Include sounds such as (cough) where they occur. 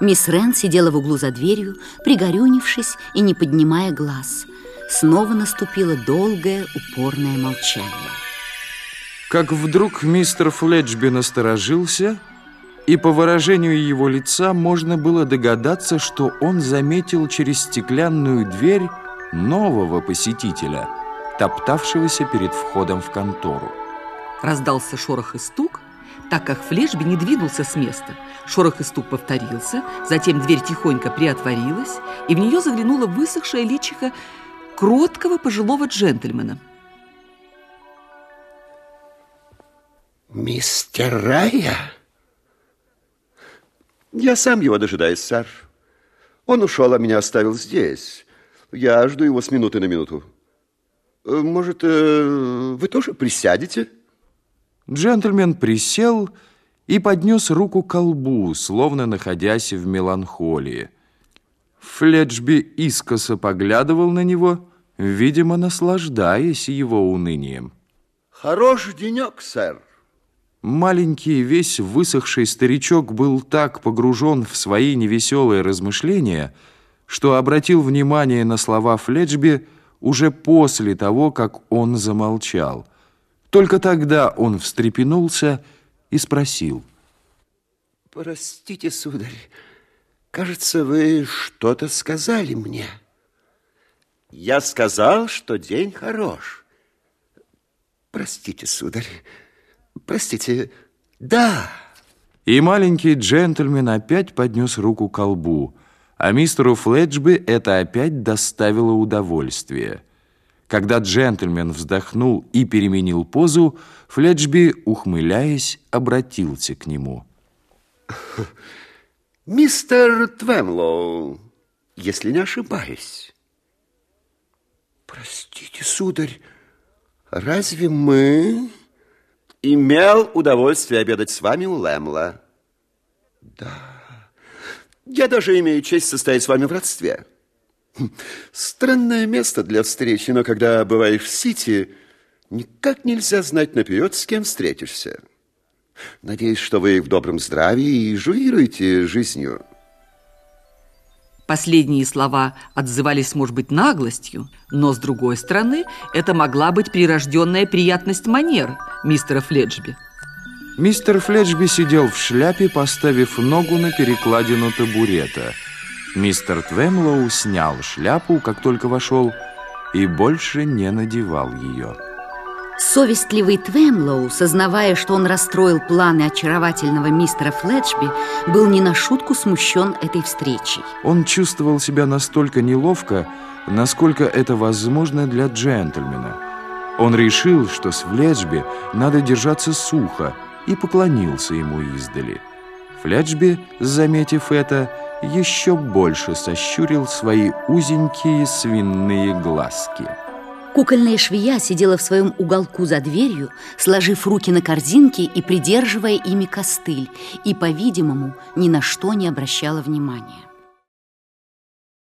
Мисс Рен сидела в углу за дверью, пригорюнившись и не поднимая глаз. Снова наступило долгое, упорное молчание. Как вдруг мистер Флетчби насторожился, и по выражению его лица можно было догадаться, что он заметил через стеклянную дверь нового посетителя, топтавшегося перед входом в контору. Раздался шорох и стук, так как Флешби не двинулся с места. Шорох и стук повторился, затем дверь тихонько приотворилась, и в нее заглянула высохшая личико кроткого пожилого джентльмена. Мистер Рая? Я сам его дожидаюсь, сэр. Он ушел, а меня оставил здесь. Я жду его с минуты на минуту. Может, э, вы тоже присядете? Джентльмен присел и поднес руку к колбу, словно находясь в меланхолии. Флетчби искоса поглядывал на него, видимо, наслаждаясь его унынием. Хороший денек, сэр. Маленький, весь высохший старичок был так погружен в свои невеселые размышления, что обратил внимание на слова Флетчби уже после того, как он замолчал. Только тогда он встрепенулся и спросил. Простите, сударь, кажется, вы что-то сказали мне. Я сказал, что день хорош. Простите, сударь, простите, да. И маленький джентльмен опять поднес руку к колбу, а мистеру Флетчби это опять доставило удовольствие. Когда джентльмен вздохнул и переменил позу, Флетчби, ухмыляясь, обратился к нему. (laughs) Мистер Твемлоу, если не ошибаюсь. Простите, сударь, разве мы... Имел удовольствие обедать с вами у Лэмла. Да. Я даже имею честь состоять с вами в родстве. Странное место для встречи, но когда бываешь в Сити, никак нельзя знать наперед, с кем встретишься. Надеюсь, что вы в добром здравии и жуируете жизнью. Последние слова отзывались, может быть, наглостью, но, с другой стороны, это могла быть прирожденная приятность манер мистера Фледжби. Мистер Флетчби сидел в шляпе, поставив ногу на перекладину табурета. Мистер Твемлоу снял шляпу, как только вошел, и больше не надевал ее. Совестливый Твемлоу, сознавая, что он расстроил планы очаровательного мистера Флетчби, был не на шутку смущен этой встречей. Он чувствовал себя настолько неловко, насколько это возможно для джентльмена. Он решил, что с Флетчби надо держаться сухо, и поклонился ему издали. Флетчби, заметив это, еще больше сощурил свои узенькие свинные глазки. Кукольная швея сидела в своем уголку за дверью, сложив руки на корзинке и придерживая ими костыль, и, по-видимому, ни на что не обращала внимания.